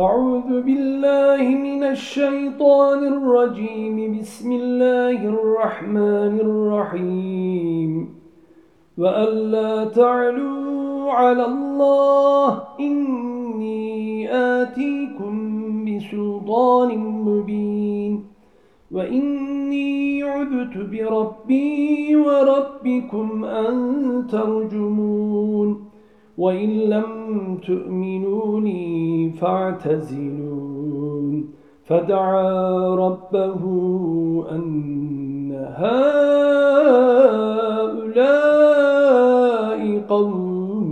أعوذ بالله من الشيطان الرجيم. بسم الله الرحمن الرحيم. وألا تعلوا على الله. إني آتيكم بسلطان مبين. وإني عذت بربي وربكم أن ترجمون. وإن لم تؤمنوا لي فاعتزلون. فدعا ربه أن هؤلاء قوم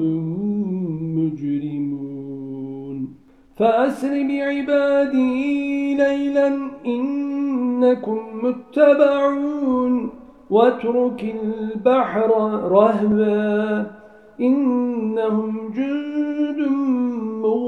مجرمون. فأسر بعبادي ليلا إنكم متبعون. واترك البحر رهبا إنهم جند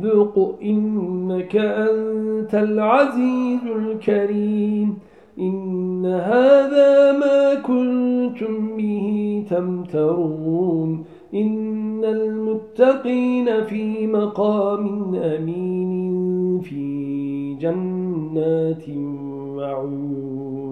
ذق إنك أنت العزيز الكريم. إن هذا ما كنتم به تمترون. إن المتقين في مقام أمين في جنات وعيون.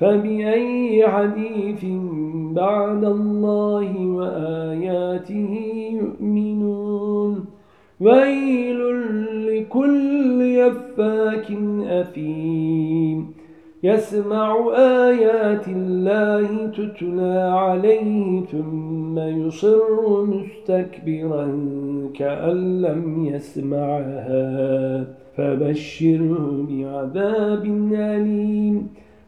فبأي حديث بعد الله وآياته يؤمنون؟ ويل لكل يفاك أثيم. يسمع آيات الله تتلى عليه ثم يصر مستكبرا كأن لم يسمعها. فبشره بعذاب أليم.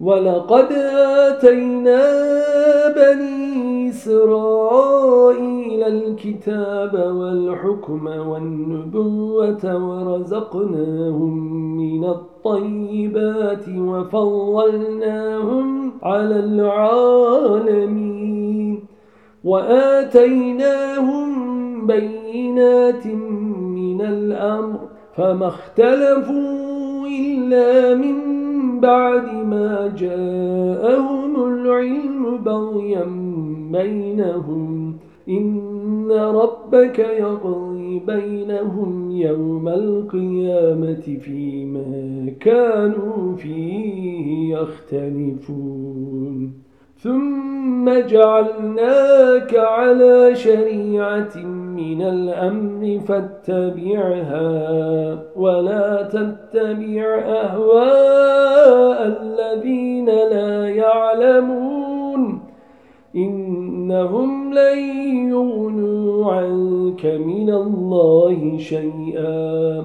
ولقد آتينا بني إسرائيل الكتاب والحكم والنبوة ورزقناهم من الطيبات وفضلناهم على العالمين وآتيناهم بينات من الأمر فما اختلفوا إلا من بعد ما جاءهم العلم بغيا بينهم. إن ربك يقضي بينهم يوم القيامة فيما كانوا فيه يختلفون. ثم جعلناك على شريعة من الأمر فاتبعها ولا تتبع أهواء الذين لا يعلمون إنهم لن يغنوا عنك من الله شيئا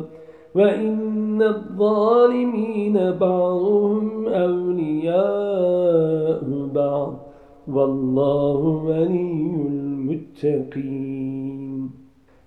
وإن الظالمين بعضهم أولياء بعض والله ولي المتقين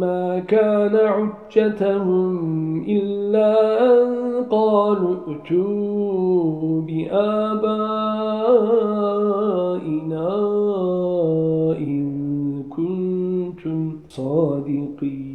ما كان عجتهم إلا أن قالوا ائتوا بآبائنا إن كنتم صادقين.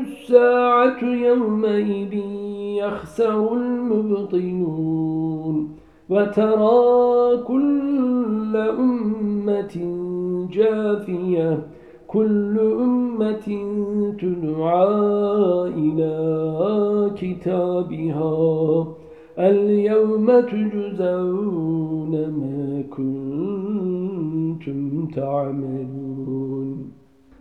الساعة يومئذ يخسر المبطنون وترى كل أمة جاثية كل أمة تدعى إلى كتابها. اليوم تجزون ما كنتم تعملون.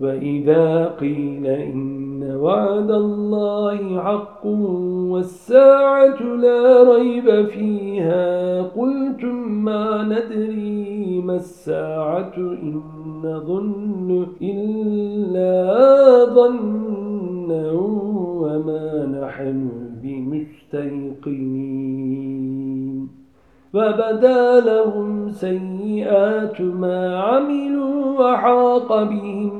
وإذا قيل إن وعد الله حق والساعة لا ريب فيها قلتم ما ندري ما الساعة إن نظن إلا ظنا وما نحن بمستيقنين فبدا لهم سيئات ما عملوا وحاق بهم